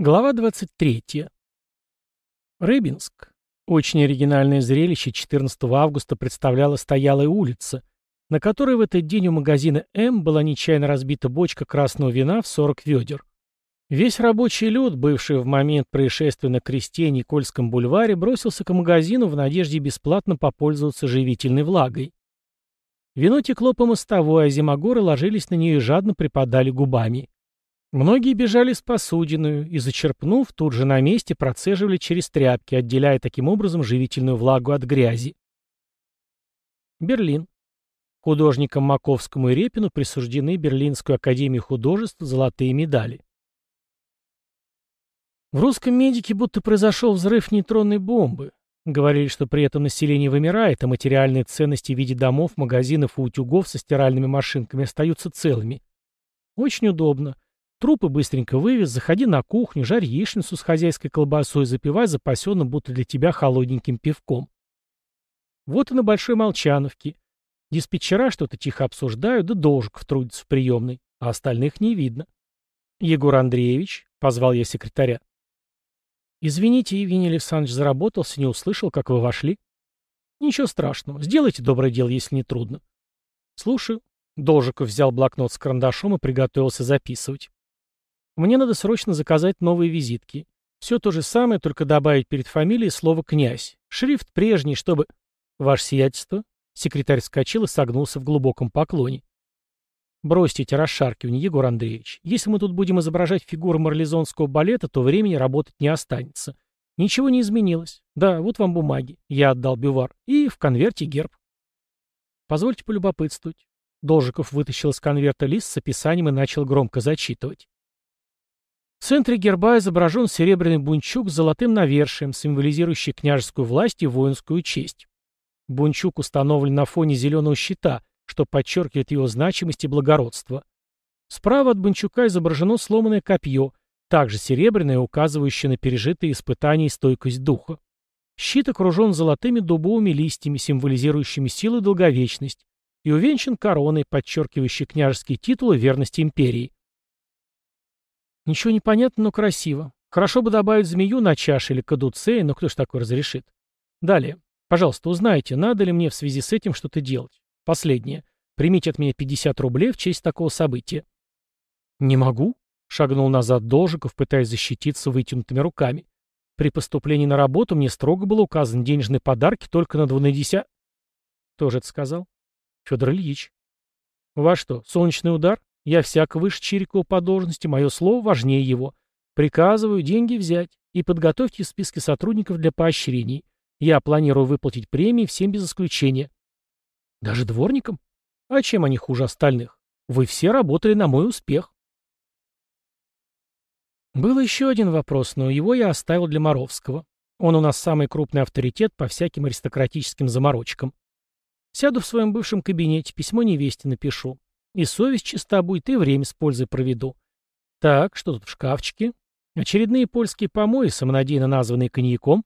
Глава 23. Рыбинск. Очень оригинальное зрелище 14 августа представляла стоялая улица, на которой в этот день у магазина «М» была нечаянно разбита бочка красного вина в 40 ведер. Весь рабочий люд, бывший в момент происшествия на кресте Никольском бульваре, бросился к магазину в надежде бесплатно попользоваться живительной влагой. Вино текло по мостовой, а зимогоры ложились на нее и жадно припадали губами. Многие бежали с посудиную и, зачерпнув, тут же на месте процеживали через тряпки, отделяя таким образом живительную влагу от грязи. Берлин. Художникам Маковскому и Репину присуждены Берлинскую академию художеств золотые медали. В русском медике будто произошел взрыв нейтронной бомбы. Говорили, что при этом население вымирает, а материальные ценности в виде домов, магазинов и утюгов со стиральными машинками остаются целыми. Очень удобно. Трупы быстренько вывез, заходи на кухню, жарь яичницу с хозяйской колбасой, запивай запасенным будто для тебя холодненьким пивком. Вот и на Большой Молчановке. Диспетчера что-то тихо обсуждают, да Должиков трудится в приемной, а остальных не видно. «Егор Андреевич», — позвал я секретаря. «Извините, Евгений Александрович заработался, не услышал, как вы вошли». «Ничего страшного. Сделайте доброе дело, если не трудно». «Слушаю». Должиков взял блокнот с карандашом и приготовился записывать. Мне надо срочно заказать новые визитки. Все то же самое, только добавить перед фамилией слово «князь». Шрифт прежний, чтобы... Ваше сиятельство. Секретарь вскочил и согнулся в глубоком поклоне. Бросьте эти расшаркивания, Егор Андреевич. Если мы тут будем изображать фигуры марлезонского балета, то времени работать не останется. Ничего не изменилось. Да, вот вам бумаги. Я отдал бювар. И в конверте герб. Позвольте полюбопытствовать. Должиков вытащил из конверта лист с описанием и начал громко зачитывать. В центре герба изображен серебряный бунчук с золотым навершием, символизирующий княжескую власть и воинскую честь. Бунчук установлен на фоне зеленого щита, что подчеркивает его значимость и благородство. Справа от Бунчука изображено сломанное копье, также серебряное, указывающее на пережитые испытания и стойкость духа. Щит окружен золотыми дубовыми листьями, символизирующими силу и долговечность, и увенчан короной, подчеркивающей княжеские титулы верности империи. Ничего не понятно, но красиво. Хорошо бы добавить змею на чаше или кадуцея, но кто ж такое разрешит? Далее. Пожалуйста, узнайте, надо ли мне в связи с этим что-то делать. Последнее. Примите от меня 50 рублей в честь такого события. Не могу, шагнул назад Должиков, пытаясь защититься вытянутыми руками. При поступлении на работу мне строго было указано денежные подарки только на двунадеся... Кто же это сказал? Федор Ильич. Во что, солнечный удар? Я всяко выше Чирикова по должности, мое слово важнее его. Приказываю деньги взять и подготовьте списки сотрудников для поощрений. Я планирую выплатить премии всем без исключения. Даже дворникам? А чем они хуже остальных? Вы все работали на мой успех. Был еще один вопрос, но его я оставил для Моровского. Он у нас самый крупный авторитет по всяким аристократическим заморочкам. Сяду в своем бывшем кабинете, письмо невесте напишу. И совесть чиста будет, и время с пользой проведу. Так, что тут в шкафчике? Очередные польские помои, самонадеянно названные коньяком.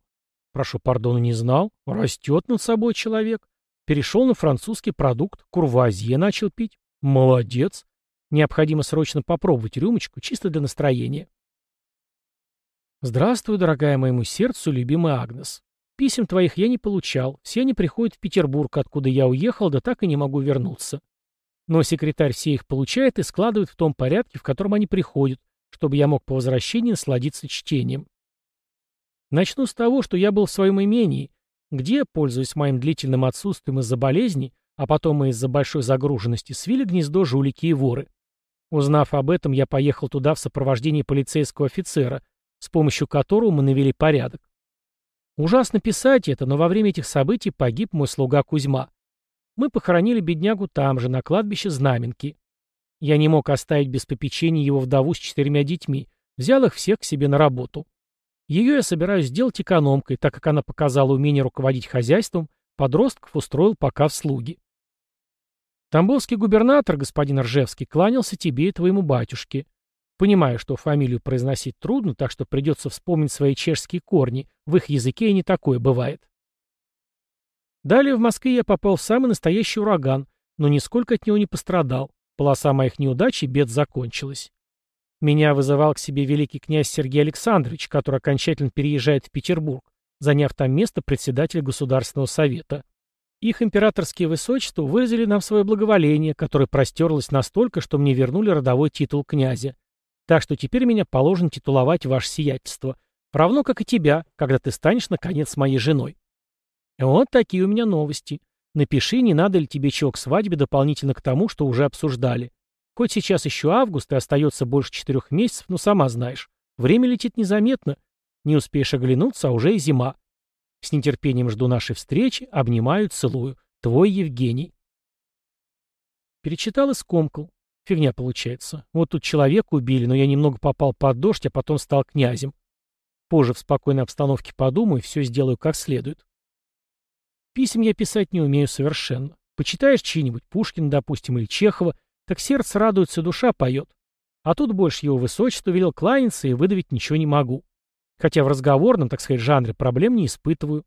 Прошу пардона, не знал. Растет над собой человек. Перешел на французский продукт, курвазье начал пить. Молодец. Необходимо срочно попробовать рюмочку, чисто для настроения. Здравствуй, дорогая моему сердцу, любимый Агнес. Писем твоих я не получал. Все они приходят в Петербург, откуда я уехал, да так и не могу вернуться. Но секретарь все их получает и складывает в том порядке, в котором они приходят, чтобы я мог по возвращении насладиться чтением. Начну с того, что я был в своем имении, где, пользуясь моим длительным отсутствием из-за болезни, а потом и из-за большой загруженности, свили гнездо жулики и воры. Узнав об этом, я поехал туда в сопровождении полицейского офицера, с помощью которого мы навели порядок. Ужасно писать это, но во время этих событий погиб мой слуга Кузьма. Мы похоронили беднягу там же, на кладбище Знаменки. Я не мог оставить без попечения его вдову с четырьмя детьми, взял их всех к себе на работу. Ее я собираюсь сделать экономкой, так как она показала умение руководить хозяйством, подростков устроил пока в слуги. Тамбовский губернатор, господин Ржевский, кланялся тебе и твоему батюшке. Понимаю, что фамилию произносить трудно, так что придется вспомнить свои чешские корни. В их языке и не такое бывает. Далее в Москве я попал в самый настоящий ураган, но нисколько от него не пострадал. Полоса моих неудач и бед закончилась. Меня вызывал к себе великий князь Сергей Александрович, который окончательно переезжает в Петербург, заняв там место председателя Государственного совета. Их императорские высочества выразили нам свое благоволение, которое простерлось настолько, что мне вернули родовой титул князя. Так что теперь меня положено титуловать ваше сиятельство, равно как и тебя, когда ты станешь, наконец, моей женой. Вот такие у меня новости. Напиши, не надо ли тебе чего к свадьбе дополнительно к тому, что уже обсуждали. Хоть сейчас еще август и остается больше четырех месяцев, но сама знаешь, время летит незаметно. Не успеешь оглянуться, а уже и зима. С нетерпением жду нашей встречи, обнимаю, целую. Твой Евгений. Перечитал и скомкал. Фигня получается. Вот тут человека убили, но я немного попал под дождь, а потом стал князем. Позже в спокойной обстановке подумаю и все сделаю как следует. Писем я писать не умею совершенно. Почитаешь чьи-нибудь Пушкина, допустим, или Чехова, так сердце радуется, душа поет. А тут больше его высочество велел кланяться и выдавить ничего не могу. Хотя в разговорном, так сказать, жанре проблем не испытываю.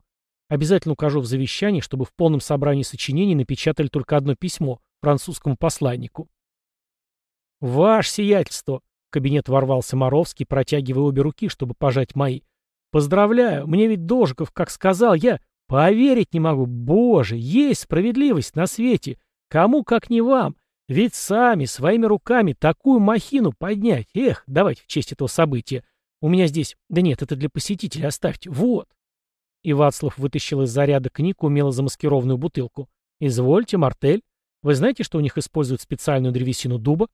Обязательно укажу в завещании, чтобы в полном собрании сочинений напечатали только одно письмо французскому посланнику. «Ваше сиятельство!» — в кабинет ворвался Моровский, протягивая обе руки, чтобы пожать мои. «Поздравляю! Мне ведь Должиков, как сказал, я поверить не могу. Боже, есть справедливость на свете! Кому, как не вам! Ведь сами, своими руками, такую махину поднять. Эх, давайте в честь этого события. У меня здесь... Да нет, это для посетителя оставьте. Вот. И Вацлав вытащил из заряда книг умело замаскированную бутылку. Извольте, мартель. Вы знаете, что у них используют специальную древесину дуба?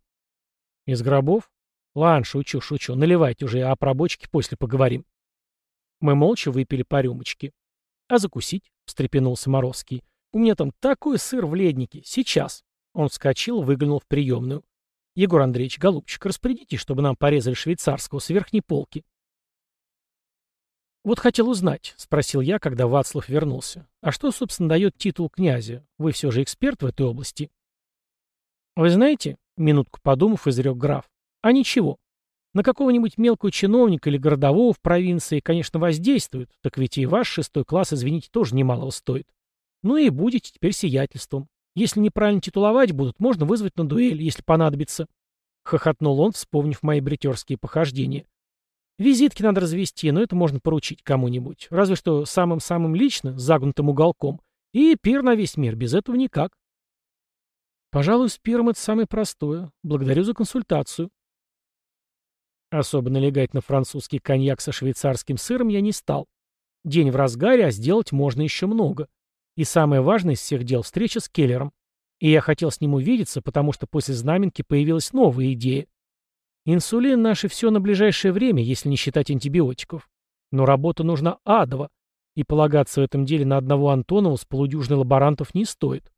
Из гробов? Ладно, шучу, шучу. Наливайте уже, а про бочки после поговорим. Мы молча выпили по рюмочке. А закусить? Встрепенулся Моровский. У меня там такой сыр в леднике. Сейчас. Он вскочил, выглянул в приемную. «Егор Андреевич, голубчик, распорядитесь, чтобы нам порезали швейцарского с верхней полки». «Вот хотел узнать», — спросил я, когда Вацлав вернулся. «А что, собственно, дает титул князя? Вы все же эксперт в этой области». «Вы знаете», — минутку подумав, изрек граф, — «а ничего. На какого-нибудь мелкого чиновника или городового в провинции, конечно, воздействует, так ведь и ваш шестой класс, извините, тоже немалого стоит. Ну и будете теперь сиятельством. Если неправильно титуловать будут, можно вызвать на дуэль, если понадобится. Хохотнул он, вспомнив мои бритерские похождения. Визитки надо развести, но это можно поручить кому-нибудь. Разве что самым-самым лично, загнутым уголком. И пир на весь мир, без этого никак. Пожалуй, с пиром это самое простое. Благодарю за консультацию. Особо налегать на французский коньяк со швейцарским сыром я не стал. День в разгаре, а сделать можно еще много. И самое важное из всех дел — встреча с Келлером. И я хотел с ним увидеться, потому что после знаменки появилась новая идея. Инсулин — наше все на ближайшее время, если не считать антибиотиков. Но работа нужна адово, и полагаться в этом деле на одного Антонова с полудюжной лаборантов не стоит.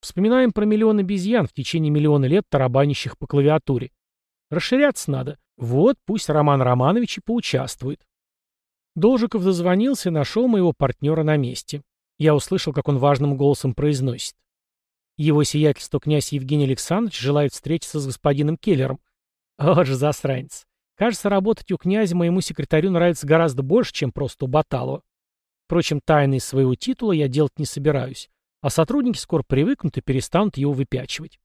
Вспоминаем про миллион обезьян в течение миллиона лет тарабанящих по клавиатуре. Расширяться надо. Вот пусть Роман Романович и поучаствует. Должиков дозвонился и нашел моего партнера на месте. Я услышал, как он важным голосом произносит. Его сиятельство князь Евгений Александрович желает встретиться с господином Келлером. Вот же засранец. Кажется, работать у князя моему секретарю нравится гораздо больше, чем просто у Баталова. Впрочем, тайны своего титула я делать не собираюсь, а сотрудники скоро привыкнут и перестанут его выпячивать.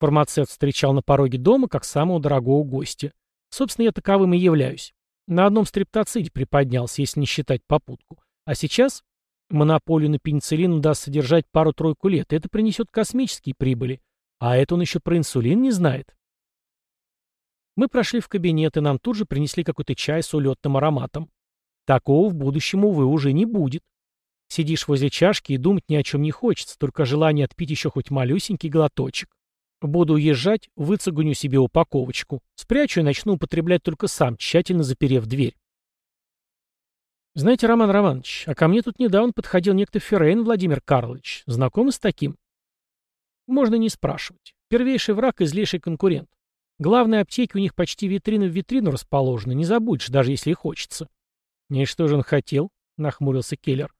Фармацевт встречал на пороге дома как самого дорогого гостя. Собственно, я таковым и являюсь. На одном стриптоциде приподнялся, если не считать попутку. А сейчас Монополию на пенициллин удастся держать пару-тройку лет, это принесет космические прибыли. А это он еще про инсулин не знает. Мы прошли в кабинет, и нам тут же принесли какой-то чай с улетным ароматом. Такого в будущем, увы, уже не будет. Сидишь возле чашки и думать ни о чем не хочется, только желание отпить еще хоть малюсенький глоточек. Буду уезжать, выцегуню себе упаковочку. Спрячу и начну употреблять только сам, тщательно заперев дверь. Знаете, Роман Романович, а ко мне тут недавно подходил некто Феррейн Владимир Карлович. Знакомы с таким? Можно не спрашивать. Первейший враг и злейший конкурент. Главные аптеки у них почти витрина в витрину расположены, не забудешь, даже если и хочется. И что же он хотел? Нахмурился Келлер.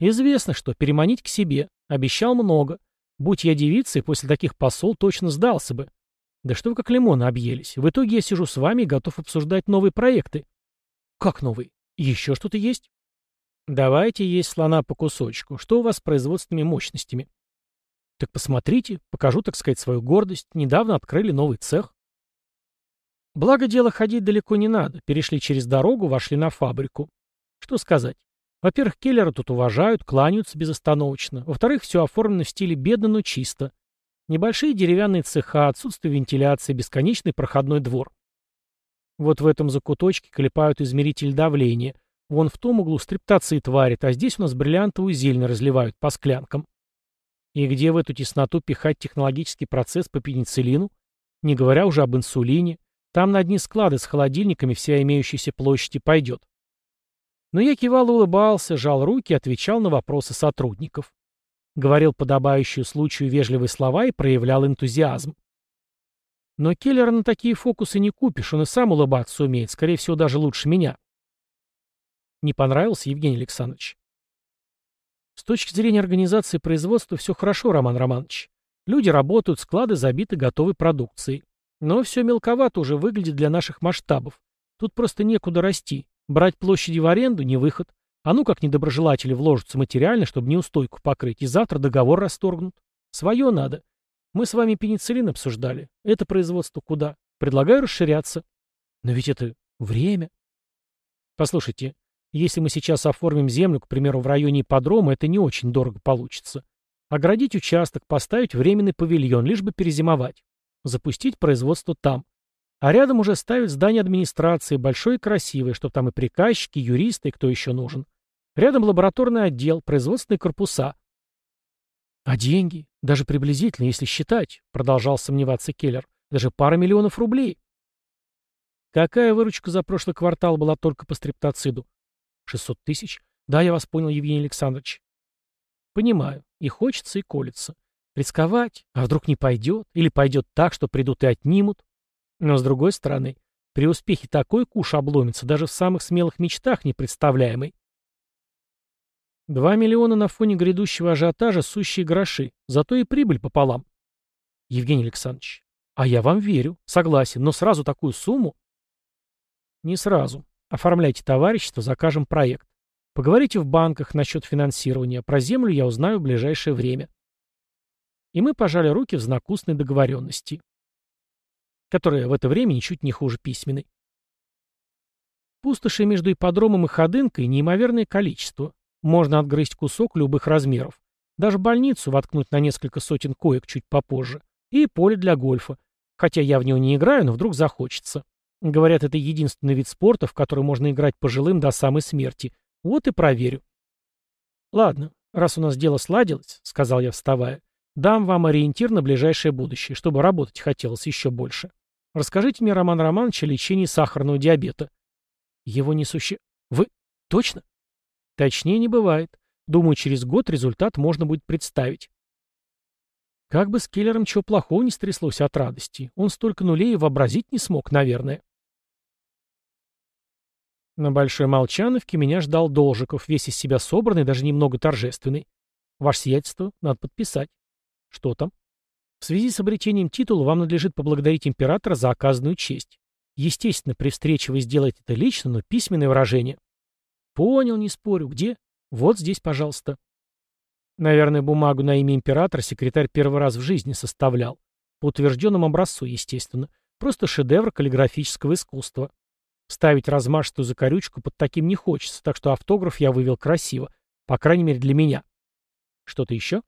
Известно, что переманить к себе. Обещал много. Будь я девицей, после таких посол точно сдался бы. Да что вы как лимоны объелись. В итоге я сижу с вами и готов обсуждать новые проекты. Как новые? Еще что-то есть? Давайте есть слона по кусочку. Что у вас с производственными мощностями? Так посмотрите, покажу, так сказать, свою гордость. Недавно открыли новый цех. Благо дело ходить далеко не надо. Перешли через дорогу, вошли на фабрику. Что сказать? Во-первых, Келлера тут уважают, кланяются безостановочно. Во-вторых, все оформлено в стиле бедно, но чисто. Небольшие деревянные цеха, отсутствие вентиляции, бесконечный проходной двор. Вот в этом закуточке клепают измеритель давления. Вон в том углу стриптации тварит, а здесь у нас бриллиантовую зелень разливают по склянкам. И где в эту тесноту пихать технологический процесс по пенициллину? Не говоря уже об инсулине. Там на одни склады с холодильниками вся имеющаяся площадь и пойдет. Но я кивал и улыбался, жал руки и отвечал на вопросы сотрудников. Говорил подобающую случаю вежливые слова и проявлял энтузиазм. Но Келлера на такие фокусы не купишь, он и сам улыбаться умеет, скорее всего, даже лучше меня. Не понравился, Евгений Александрович? С точки зрения организации производства все хорошо, Роман Романович. Люди работают, склады забиты готовой продукцией. Но все мелковато уже выглядит для наших масштабов. Тут просто некуда расти. Брать площади в аренду – не выход. А ну как недоброжелатели вложатся материально, чтобы неустойку покрыть, и завтра договор расторгнут. Свое надо. Мы с вами пенициллин обсуждали. Это производство куда? Предлагаю расширяться. Но ведь это время. Послушайте, если мы сейчас оформим землю, к примеру, в районе ипподрома, это не очень дорого получится. Оградить участок, поставить временный павильон, лишь бы перезимовать. Запустить производство там. А рядом уже ставить здание администрации, большое и красивое, чтобы там и приказчики, и юристы, и кто еще нужен. Рядом лабораторный отдел, производственные корпуса. А деньги? Даже приблизительно, если считать, продолжал сомневаться Келлер. Даже пара миллионов рублей. Какая выручка за прошлый квартал была только по стриптоциду? 600 тысяч? Да, я вас понял, Евгений Александрович. Понимаю. И хочется, и колется. Рисковать? А вдруг не пойдет? Или пойдет так, что придут и отнимут? Но с другой стороны, при успехе такой куш обломится даже в самых смелых мечтах непредставляемый. Два миллиона на фоне грядущего ажиотажа – сущие гроши, зато и прибыль пополам. Евгений Александрович, а я вам верю, согласен, но сразу такую сумму? Не сразу. Оформляйте товарищество, закажем проект. Поговорите в банках насчет финансирования. Про землю я узнаю в ближайшее время. И мы пожали руки в знак устной договоренности, которая в это время ничуть не хуже письменной. Пустоши между ипподромом и ходынкой неимоверное количество. Можно отгрызть кусок любых размеров. Даже больницу воткнуть на несколько сотен коек чуть попозже. И поле для гольфа. Хотя я в него не играю, но вдруг захочется. Говорят, это единственный вид спорта, в который можно играть пожилым до самой смерти. Вот и проверю. Ладно, раз у нас дело сладилось, сказал я, вставая, дам вам ориентир на ближайшее будущее, чтобы работать хотелось еще больше. Расскажите мне, Роман Романович, о лечении сахарного диабета. Его не суще... Вы... Точно? Точнее не бывает. Думаю, через год результат можно будет представить. Как бы с киллером чего плохого не стряслось от радости. Он столько нулей вообразить не смог, наверное. На Большой Молчановке меня ждал Должиков, весь из себя собранный, даже немного торжественный. Ваше сиятельство, надо подписать. Что там? В связи с обретением титула вам надлежит поблагодарить императора за оказанную честь. Естественно, при встрече вы сделаете это лично, но письменное выражение. Понял, не спорю. Где? Вот здесь, пожалуйста. Наверное, бумагу на имя императора секретарь первый раз в жизни составлял. По утвержденному образцу, естественно. Просто шедевр каллиграфического искусства. Ставить размашистую закорючку под таким не хочется, так что автограф я вывел красиво. По крайней мере, для меня. Что-то еще?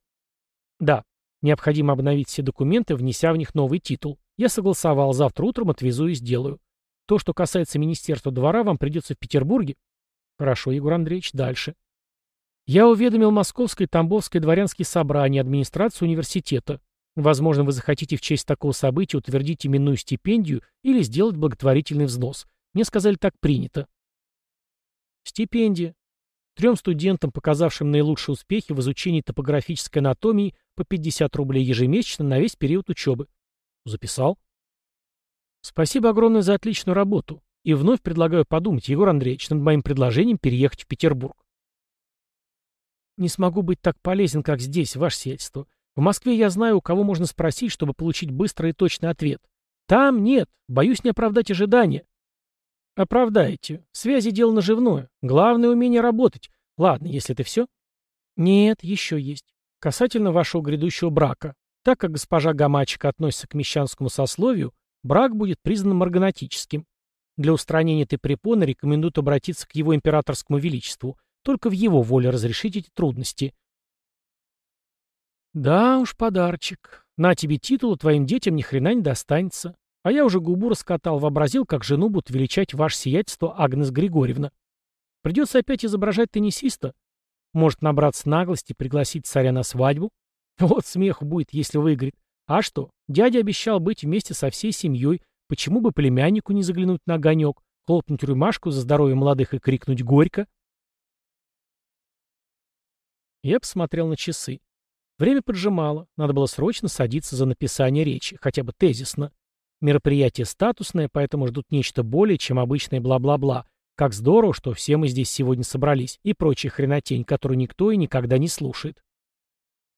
Да. Необходимо обновить все документы, внеся в них новый титул. Я согласовал, завтра утром отвезу и сделаю. То, что касается Министерства двора, вам придется в Петербурге. Хорошо, Егор Андреевич, дальше. Я уведомил Московское и Тамбовское дворянские собрания, администрацию университета. Возможно, вы захотите в честь такого события утвердить именную стипендию или сделать благотворительный взнос. Мне сказали, так принято. Стипендия. Трем студентам, показавшим наилучшие успехи в изучении топографической анатомии, по 50 рублей ежемесячно на весь период учебы. Записал. Спасибо огромное за отличную работу. И вновь предлагаю подумать, Егор Андреевич, над моим предложением переехать в Петербург. Не смогу быть так полезен, как здесь, ваше сельство. В Москве я знаю, у кого можно спросить, чтобы получить быстрый и точный ответ. Там нет. Боюсь не оправдать ожидания. Оправдаете. Связи дело наживное. Главное умение работать. Ладно, если это все. Нет, еще есть. Касательно вашего грядущего брака. Так как госпожа Гамачика относится к мещанскому сословию, брак будет признан марганатическим. Для устранения этой препоны рекомендуют обратиться к его императорскому величеству. Только в его воле разрешить эти трудности. Да уж, подарочек. На тебе титул, твоим детям ни хрена не достанется. А я уже губу раскатал, вообразил, как жену будут величать ваше сиятельство Агнес Григорьевна. Придется опять изображать теннисиста. Может набраться наглости пригласить царя на свадьбу? Вот смех будет, если выиграет. А что, дядя обещал быть вместе со всей семьей, почему бы племяннику не заглянуть на огонек, хлопнуть рюмашку за здоровье молодых и крикнуть «Горько!» Я посмотрел на часы. Время поджимало, надо было срочно садиться за написание речи, хотя бы тезисно. Мероприятие статусное, поэтому ждут нечто более, чем обычное бла-бла-бла. Как здорово, что все мы здесь сегодня собрались, и прочая хренотень, которую никто и никогда не слушает.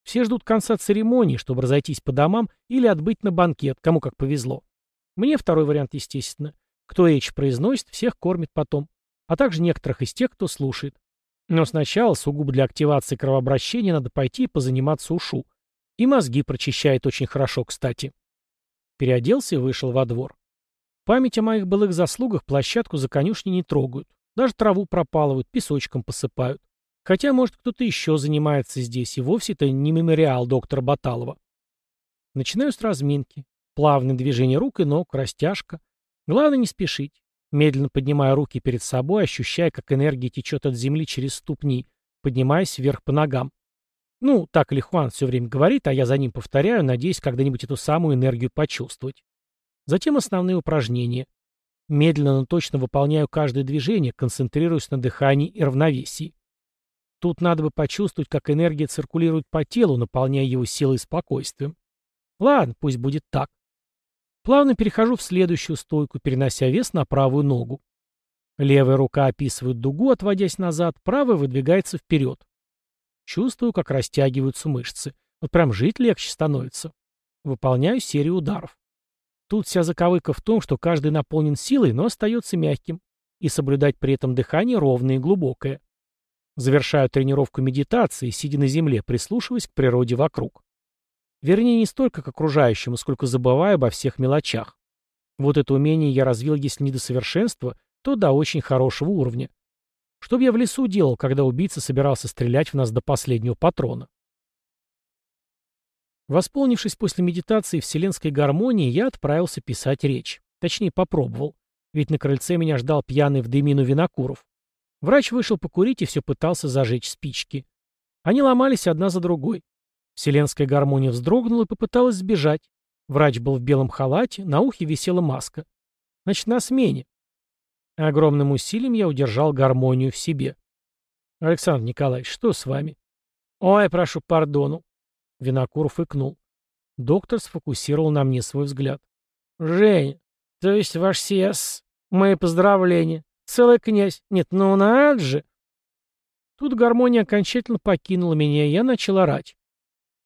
Все ждут конца церемонии, чтобы разойтись по домам или отбыть на банкет, кому как повезло. Мне второй вариант, естественно. Кто речь произносит, всех кормит потом. А также некоторых из тех, кто слушает. Но сначала, сугубо для активации кровообращения, надо пойти и позаниматься ушу. И мозги прочищает очень хорошо, кстати. Переоделся и вышел во двор. Память о моих былых заслугах площадку за конюшни не трогают. Даже траву пропалывают, песочком посыпают. Хотя, может, кто-то еще занимается здесь, и вовсе это не мемориал доктора Баталова. Начинаю с разминки. Плавные движения рук и ног, растяжка. Главное не спешить. Медленно поднимая руки перед собой, ощущая, как энергия течет от земли через ступни, поднимаясь вверх по ногам. Ну, так Лихуан все время говорит, а я за ним повторяю, надеясь когда-нибудь эту самую энергию почувствовать. Затем основные упражнения. Медленно, но точно выполняю каждое движение, концентрируясь на дыхании и равновесии. Тут надо бы почувствовать, как энергия циркулирует по телу, наполняя его силой и спокойствием. Ладно, пусть будет так. Плавно перехожу в следующую стойку, перенося вес на правую ногу. Левая рука описывает дугу, отводясь назад, правая выдвигается вперед. Чувствую, как растягиваются мышцы. Вот прям жить легче становится. Выполняю серию ударов. Тут вся заковыка в том, что каждый наполнен силой, но остается мягким. И соблюдать при этом дыхание ровное и глубокое. Завершаю тренировку медитации, сидя на земле, прислушиваясь к природе вокруг. Вернее, не столько к окружающему, сколько забывая обо всех мелочах. Вот это умение я развил, если не до совершенства, то до очень хорошего уровня. Что бы я в лесу делал, когда убийца собирался стрелять в нас до последнего патрона? Восполнившись после медитации вселенской гармонии, я отправился писать речь. Точнее, попробовал. Ведь на крыльце меня ждал пьяный в дымину Винокуров. Врач вышел покурить и все пытался зажечь спички. Они ломались одна за другой. Вселенская гармония вздрогнула и попыталась сбежать. Врач был в белом халате, на ухе висела маска. Значит, на смене. Огромным усилием я удержал гармонию в себе. «Александр Николаевич, что с вами?» «Ой, прошу пардону». Винокуров икнул. Доктор сфокусировал на мне свой взгляд. «Жень, то есть ваш сес, мои поздравления. Целый князь. Нет, ну надо же!» Тут гармония окончательно покинула меня, и я начал орать.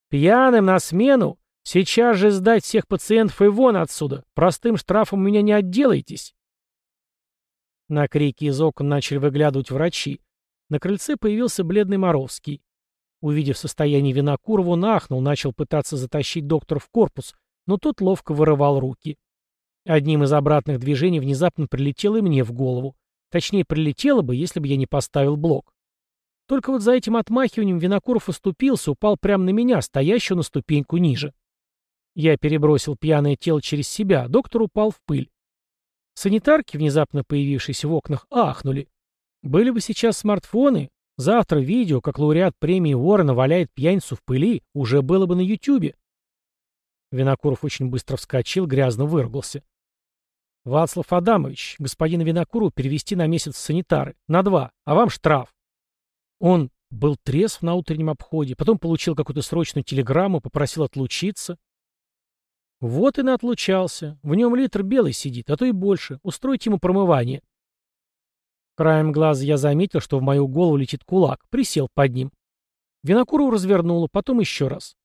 «Пьяным на смену? Сейчас же сдать всех пациентов и вон отсюда. Простым штрафом меня не отделаетесь». На крики из окон начали выглядывать врачи. На крыльце появился бледный Моровский. Увидев состояние Винокурова, он ахнул, начал пытаться затащить доктора в корпус, но тот ловко вырывал руки. Одним из обратных движений внезапно прилетело и мне в голову. Точнее, прилетело бы, если бы я не поставил блок. Только вот за этим отмахиванием Винокуров оступился, упал прямо на меня, стоящего на ступеньку ниже. Я перебросил пьяное тело через себя, доктор упал в пыль. Санитарки, внезапно появившиеся в окнах, ахнули. Были бы сейчас смартфоны, завтра видео, как лауреат премии Уоррена валяет пьяницу в пыли, уже было бы на Ютьюбе. Винокуров очень быстро вскочил, грязно выругался. «Вацлав Адамович, господина Винокуру перевести на месяц в санитары. На два. А вам штраф». Он был трезв на утреннем обходе, потом получил какую-то срочную телеграмму, попросил отлучиться. Вот и наотлучался. В нем литр белый сидит, а то и больше. Устройте ему промывание. Краем глаза я заметил, что в мою голову летит кулак. Присел под ним. Винокуру развернуло, потом еще раз.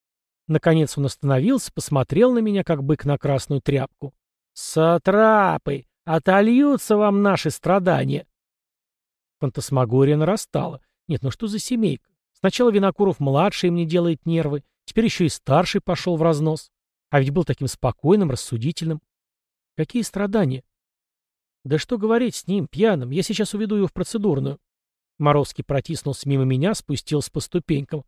Наконец он остановился, посмотрел на меня, как бык на красную тряпку. «Сатрапы! Отольются вам наши страдания!» Фантасмагория нарастала. Нет, ну что за семейка? Сначала Винокуров-младший мне делает нервы, теперь еще и старший пошел в разнос. А ведь был таким спокойным, рассудительным. Какие страдания? Да что говорить с ним, пьяным, я сейчас уведу его в процедурную. Моровский протиснулся мимо меня, спустился по ступенькам.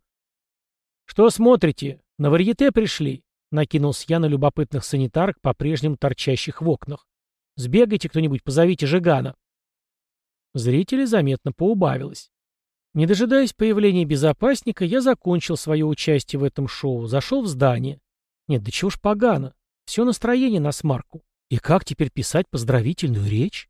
«Что смотрите? На варьете пришли?» Накинулся я на любопытных санитарок, по-прежнему торчащих в окнах. «Сбегайте кто-нибудь, позовите Жигана». Зрителей заметно поубавилось. Не дожидаясь появления безопасника, я закончил свое участие в этом шоу, зашел в здание. Нет, да чего ж погано. Все настроение на смарку. И как теперь писать поздравительную речь?